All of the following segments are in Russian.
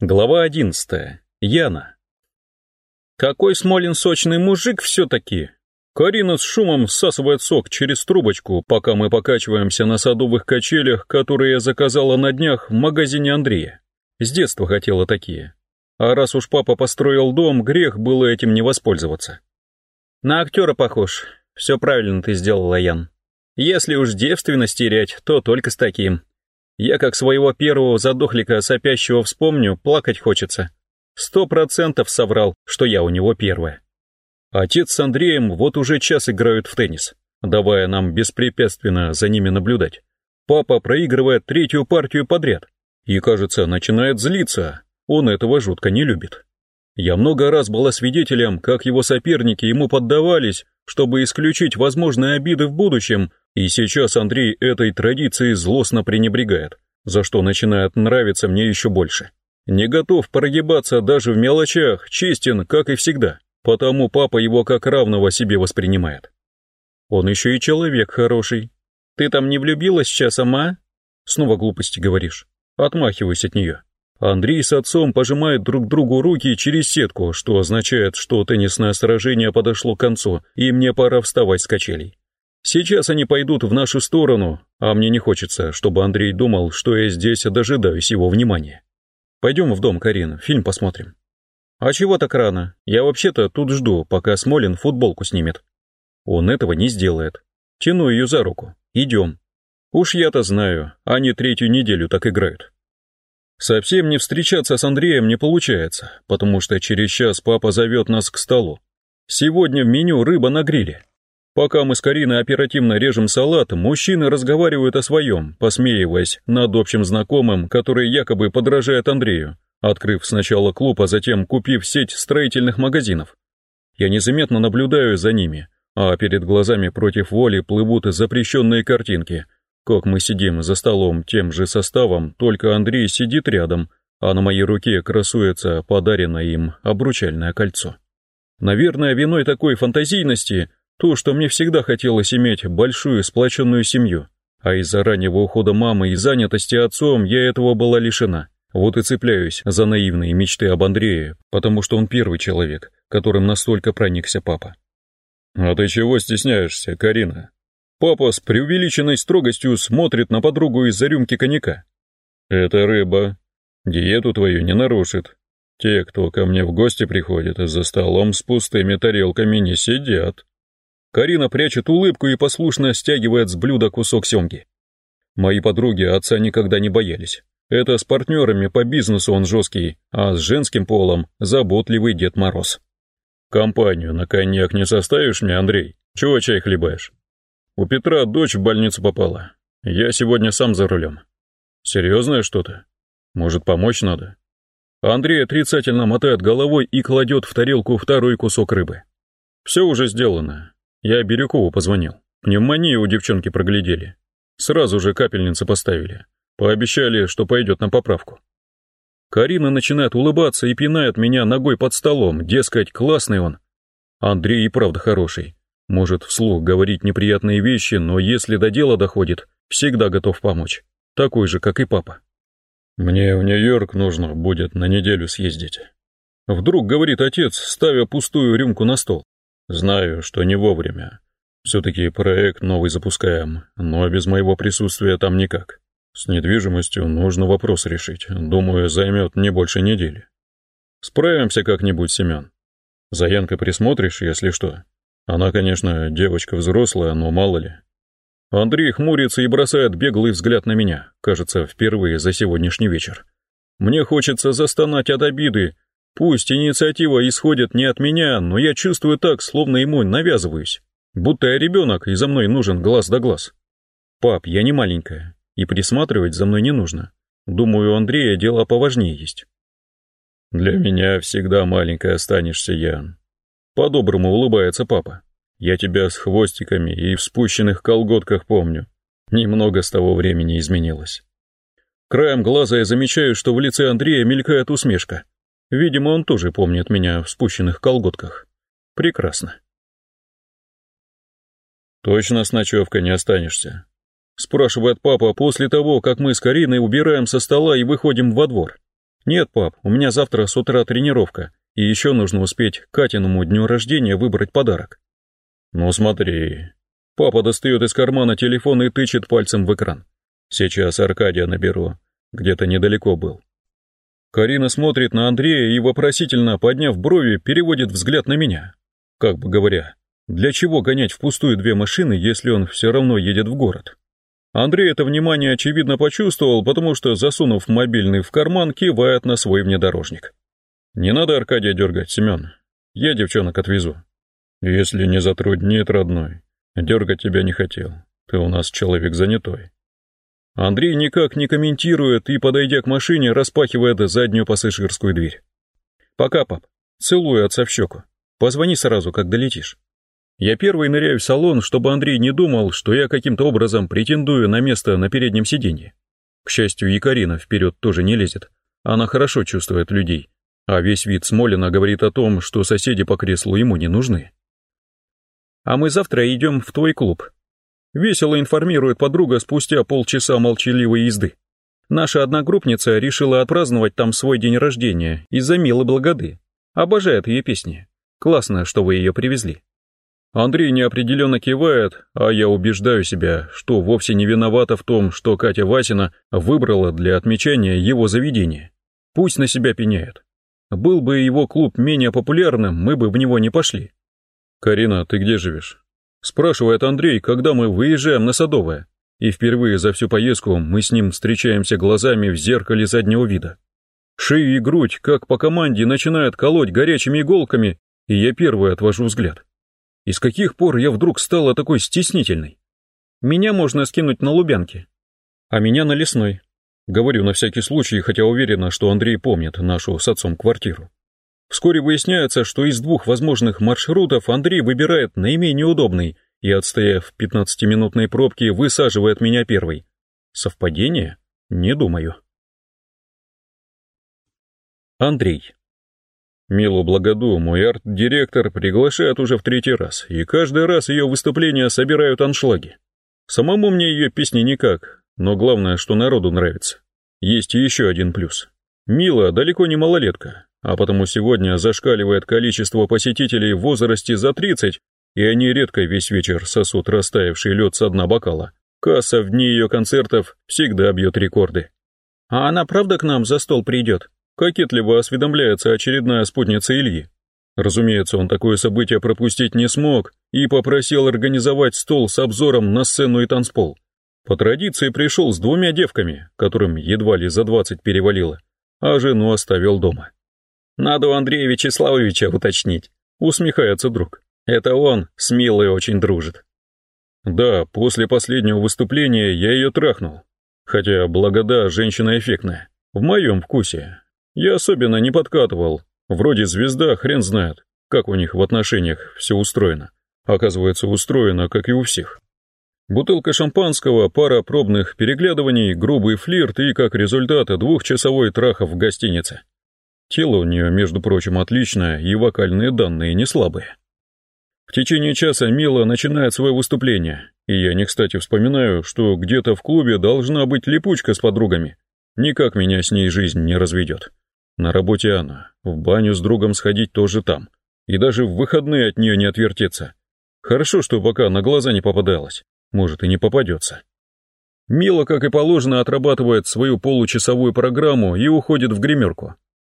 Глава одиннадцатая. Яна. Какой Смолин сочный мужик все-таки. Карина с шумом всасывает сок через трубочку, пока мы покачиваемся на садовых качелях, которые я заказала на днях в магазине Андрея. С детства хотела такие. А раз уж папа построил дом, грех было этим не воспользоваться. На актера похож. Все правильно ты сделала, Ян. Если уж девственность терять, то только с таким. Я как своего первого задохлика сопящего вспомню, плакать хочется. Сто процентов соврал, что я у него первая. Отец с Андреем вот уже час играют в теннис, давая нам беспрепятственно за ними наблюдать. Папа проигрывает третью партию подряд и, кажется, начинает злиться. Он этого жутко не любит. Я много раз была свидетелем, как его соперники ему поддавались, чтобы исключить возможные обиды в будущем, и сейчас Андрей этой традицией злостно пренебрегает, за что начинает нравиться мне еще больше. Не готов прогибаться даже в мелочах, честен, как и всегда, потому папа его как равного себе воспринимает. Он еще и человек хороший. Ты там не влюбилась сейчас, ама? Снова глупости говоришь. Отмахиваюсь от нее. Андрей с отцом пожимают друг другу руки через сетку, что означает, что теннисное сражение подошло к концу, и мне пора вставать с качелей. Сейчас они пойдут в нашу сторону, а мне не хочется, чтобы Андрей думал, что я здесь дожидаюсь его внимания. Пойдем в дом, Карина, фильм посмотрим. А чего так рано? Я вообще-то тут жду, пока Смолин футболку снимет. Он этого не сделает. Тяну ее за руку. Идем. Уж я-то знаю, они третью неделю так играют. Совсем не встречаться с Андреем не получается, потому что через час папа зовет нас к столу. Сегодня в меню рыба на гриле. Пока мы с Кариной оперативно режем салат, мужчины разговаривают о своем, посмеиваясь над общим знакомым, который якобы подражает Андрею, открыв сначала клуб, а затем купив сеть строительных магазинов. Я незаметно наблюдаю за ними, а перед глазами против воли плывут запрещенные картинки, как мы сидим за столом тем же составом, только Андрей сидит рядом, а на моей руке красуется подаренное им обручальное кольцо. Наверное, виной такой фантазийности то, что мне всегда хотелось иметь большую сплоченную семью, а из-за раннего ухода мамы и занятости отцом я этого была лишена. Вот и цепляюсь за наивные мечты об Андрее, потому что он первый человек, которым настолько проникся папа. «А ты чего стесняешься, Карина?» Папа с преувеличенной строгостью смотрит на подругу из-за рюмки коньяка. «Это рыба. Диету твою не нарушит. Те, кто ко мне в гости приходит, за столом с пустыми тарелками не сидят». Карина прячет улыбку и послушно стягивает с блюда кусок семги. Мои подруги отца никогда не боялись. Это с партнерами по бизнесу он жесткий, а с женским полом заботливый Дед Мороз. «Компанию на коньяк не составишь мне, Андрей? Чего чай хлебаешь?» «У Петра дочь в больницу попала. Я сегодня сам за рулем. Серьезное что-то? Может, помочь надо?» Андрей отрицательно мотает головой и кладет в тарелку второй кусок рыбы. «Все уже сделано. Я Бирюкову позвонил. Пневмонию у девчонки проглядели. Сразу же капельницы поставили. Пообещали, что пойдет на поправку. Карина начинает улыбаться и пинает меня ногой под столом, дескать, классный он. Андрей и правда хороший. Может вслух говорить неприятные вещи, но если до дела доходит, всегда готов помочь. Такой же, как и папа. Мне в Нью-Йорк нужно будет на неделю съездить. Вдруг говорит отец, ставя пустую рюмку на стол. Знаю, что не вовремя. Все-таки проект новый запускаем, но без моего присутствия там никак. С недвижимостью нужно вопрос решить. Думаю, займет не больше недели. Справимся как-нибудь, Семен. За Янкой присмотришь, если что. Она, конечно, девочка взрослая, но мало ли. Андрей хмурится и бросает беглый взгляд на меня, кажется, впервые за сегодняшний вечер. Мне хочется застонать от обиды, Пусть инициатива исходит не от меня, но я чувствую так, словно ему навязываюсь. Будто я ребенок, и за мной нужен глаз да глаз. Пап, я не маленькая, и присматривать за мной не нужно. Думаю, у Андрея дела поважнее есть. Для меня всегда маленькая останешься, Ян. По-доброму улыбается папа. Я тебя с хвостиками и в спущенных колготках помню. Немного с того времени изменилось. Краем глаза я замечаю, что в лице Андрея мелькает усмешка. Видимо, он тоже помнит меня в спущенных колготках. Прекрасно. «Точно с ночевкой не останешься?» Спрашивает папа после того, как мы с Кариной убираем со стола и выходим во двор. Нет, пап, у меня завтра с утра тренировка, и еще нужно успеть Катиному дню рождения выбрать подарок. Ну смотри. Папа достает из кармана телефон и тычет пальцем в экран. Сейчас Аркадия наберу. Где-то недалеко был. Карина смотрит на Андрея и, вопросительно подняв брови, переводит взгляд на меня. Как бы говоря, для чего гонять впустую две машины, если он все равно едет в город? Андрей это внимание очевидно почувствовал, потому что, засунув мобильный в карман, кивает на свой внедорожник. «Не надо Аркадия дергать, Семен. Я девчонок отвезу». «Если не затруднит, родной, дергать тебя не хотел. Ты у нас человек занятой». Андрей никак не комментирует и, подойдя к машине, распахивает заднюю пассажирскую дверь. «Пока, пап. Целую отца в щеку. Позвони сразу, как долетишь». Я первый ныряю в салон, чтобы Андрей не думал, что я каким-то образом претендую на место на переднем сиденье. К счастью, Екарина вперед тоже не лезет. Она хорошо чувствует людей, а весь вид Смолина говорит о том, что соседи по креслу ему не нужны. «А мы завтра идем в твой клуб», Весело информирует подруга спустя полчаса молчаливой езды. Наша одногруппница решила отпраздновать там свой день рождения из-за милой благоды. Обожает ее песни. Классно, что вы ее привезли. Андрей неопределенно кивает, а я убеждаю себя, что вовсе не виновата в том, что Катя Васина выбрала для отмечания его заведение. Пусть на себя пеняет. Был бы его клуб менее популярным, мы бы в него не пошли. «Карина, ты где живешь?» Спрашивает Андрей, когда мы выезжаем на Садовое. И впервые за всю поездку мы с ним встречаемся глазами в зеркале заднего вида. Шею и грудь, как по команде, начинают колоть горячими иголками, и я первый отвожу взгляд. И с каких пор я вдруг стала такой стеснительной? Меня можно скинуть на Лубянке, а меня на Лесной. Говорю на всякий случай, хотя уверена, что Андрей помнит нашу с отцом квартиру. Вскоре выясняется, что из двух возможных маршрутов Андрей выбирает наименее удобный и, отстояв 15-минутной пробки, высаживает меня первый. Совпадение? Не думаю. Андрей. Милу Благоду мой арт-директор приглашает уже в третий раз, и каждый раз ее выступления собирают аншлаги. Самому мне ее песни никак, но главное, что народу нравится. Есть еще один плюс. Мила далеко не малолетка, а потому сегодня зашкаливает количество посетителей в возрасте за 30, и они редко весь вечер сосут растаявший лед со дна бокала. Касса в дни ее концертов всегда бьет рекорды. «А она правда к нам за стол придет?» Кокетливо осведомляется очередная спутница Ильи. Разумеется, он такое событие пропустить не смог и попросил организовать стол с обзором на сцену и танцпол. По традиции пришел с двумя девками, которым едва ли за двадцать перевалило, а жену оставил дома. Надо у Андрея Вячеславовича уточнить. Усмехается друг. Это он с Милой очень дружит. Да, после последнего выступления я ее трахнул. Хотя благода женщина эффектная. В моем вкусе. Я особенно не подкатывал. Вроде звезда, хрен знает, как у них в отношениях все устроено. Оказывается, устроено, как и у всех. Бутылка шампанского, пара пробных переглядываний, грубый флирт и, как результат, двухчасовой трахов в гостинице. Тело у нее, между прочим, отличное, и вокальные данные не слабые. В течение часа Мила начинает свое выступление, и я не кстати вспоминаю, что где-то в клубе должна быть липучка с подругами. Никак меня с ней жизнь не разведет. На работе она, в баню с другом сходить тоже там, и даже в выходные от нее не отвертеться. Хорошо, что пока на глаза не попадалась, может и не попадется. Мила, как и положено, отрабатывает свою получасовую программу и уходит в гримерку.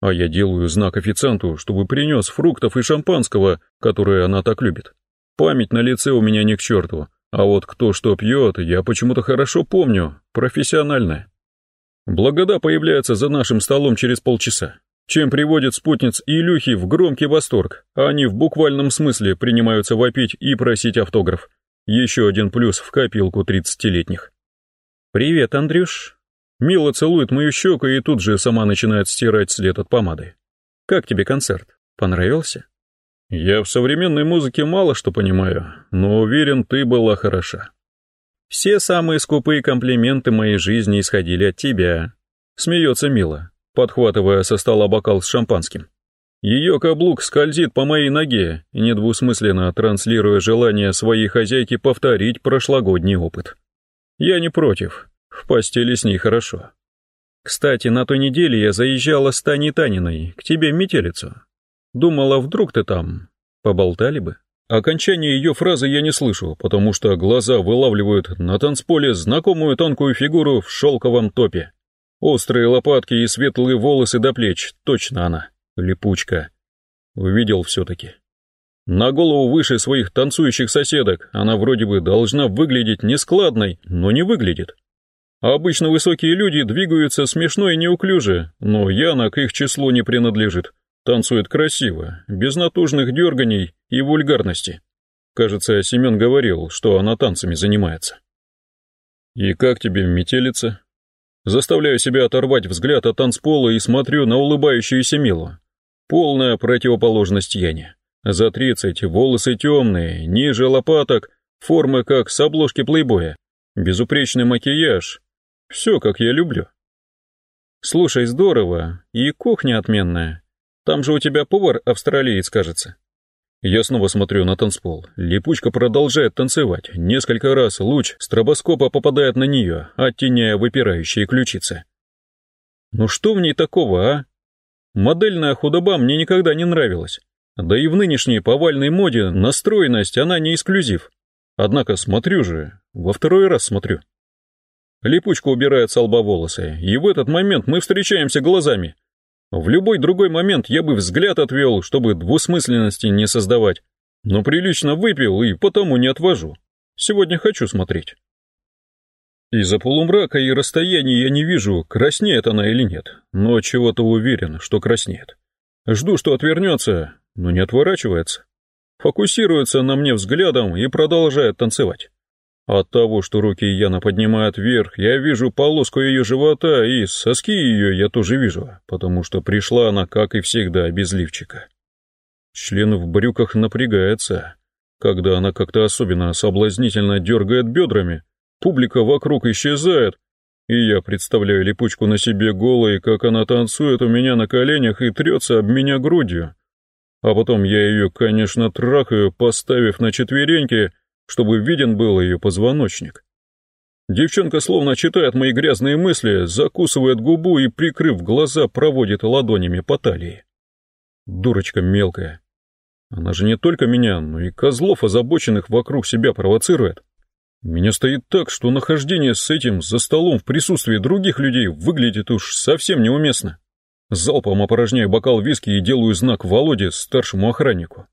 А я делаю знак официанту, чтобы принес фруктов и шампанского, которые она так любит. Память на лице у меня не к черту, а вот кто что пьет, я почему-то хорошо помню, профессиональная. Благода появляется за нашим столом через полчаса, чем приводит спутниц Илюхи в громкий восторг, а они в буквальном смысле принимаются вопить и просить автограф. Еще один плюс в копилку тридцатилетних. «Привет, Андрюш», Мила целует мою щеку и тут же сама начинает стирать след от помады. «Как тебе концерт? Понравился?» «Я в современной музыке мало что понимаю, но уверен, ты была хороша». «Все самые скупые комплименты моей жизни исходили от тебя», — смеется Мила, подхватывая со стола бокал с шампанским. Ее каблук скользит по моей ноге, недвусмысленно транслируя желание своей хозяйки повторить прошлогодний опыт. Я не против, в постели с ней хорошо. Кстати, на той неделе я заезжала с Таней Таниной к тебе в метелицу. Думала, вдруг ты там. Поболтали бы. Окончание ее фразы я не слышу, потому что глаза вылавливают на танцполе знакомую тонкую фигуру в шелковом топе. Острые лопатки и светлые волосы до плеч, точно она, липучка. Увидел все-таки. На голову выше своих танцующих соседок она вроде бы должна выглядеть нескладной, но не выглядит. Обычно высокие люди двигаются смешно и неуклюже, но Яна к их числу не принадлежит. Танцует красиво, без натужных дерганий и вульгарности. Кажется, Семен говорил, что она танцами занимается. «И как тебе метелица?» Заставляю себя оторвать взгляд от танцпола и смотрю на улыбающуюся Милу. Полная противоположность Яне. За тридцать, волосы темные, ниже лопаток, формы как с обложки плейбоя. Безупречный макияж, все, как я люблю. Слушай, здорово, и кухня отменная. Там же у тебя повар австралиец, кажется. Я снова смотрю на танцпол. Липучка продолжает танцевать. Несколько раз луч стробоскопа попадает на нее, оттеняя выпирающие ключицы. Ну что в ней такого, а? Модельная худоба мне никогда не нравилась. Да и в нынешней повальной моде настроенность она не эксклюзив. Однако смотрю же, во второй раз смотрю. Липучка убирает с лба волосы, и в этот момент мы встречаемся глазами. В любой другой момент я бы взгляд отвел, чтобы двусмысленности не создавать. Но прилично выпил и потому не отвожу. Сегодня хочу смотреть. Из-за полумрака и расстояния я не вижу, краснеет она или нет, но чего-то уверен, что краснеет. Жду, что отвернется, но не отворачивается. Фокусируется на мне взглядом и продолжает танцевать. От того, что руки Яна поднимает вверх, я вижу полоску ее живота, и соски ее я тоже вижу, потому что пришла она, как и всегда, без лифчика. Член в брюках напрягается. Когда она как-то особенно соблазнительно дергает бедрами, публика вокруг исчезает, и я представляю липучку на себе голой, как она танцует у меня на коленях и трется об меня грудью. А потом я ее, конечно, трахаю, поставив на четвереньки, чтобы виден был ее позвоночник. Девчонка словно читает мои грязные мысли, закусывает губу и, прикрыв глаза, проводит ладонями по талии. Дурочка мелкая. Она же не только меня, но и козлов, озабоченных вокруг себя, провоцирует. Меня стоит так, что нахождение с этим за столом в присутствии других людей выглядит уж совсем неуместно. Залпом опорожняю бокал виски и делаю знак Володе, старшему охраннику.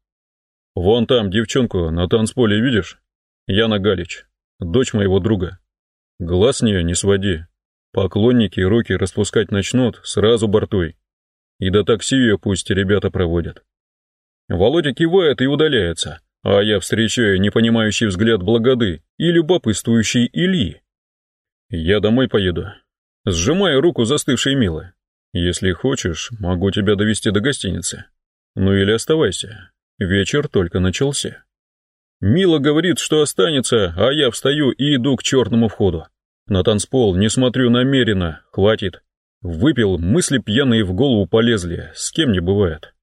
«Вон там девчонку на танцполе видишь? Яна Галич, дочь моего друга. Глаз с нее не своди. Поклонники руки распускать начнут, сразу бортуй. И до такси ее пусть ребята проводят. Володя кивает и удаляется, а я встречаю непонимающий взгляд Благоды и любопытствующий Ильи. Я домой поеду. Сжимаю руку застывшей Милы. Если хочешь, могу тебя довести до гостиницы. Ну или оставайся. Вечер только начался. Мила говорит, что останется, а я встаю и иду к черному входу. На танцпол не смотрю намеренно, хватит. Выпил, мысли пьяные в голову полезли, с кем не бывает.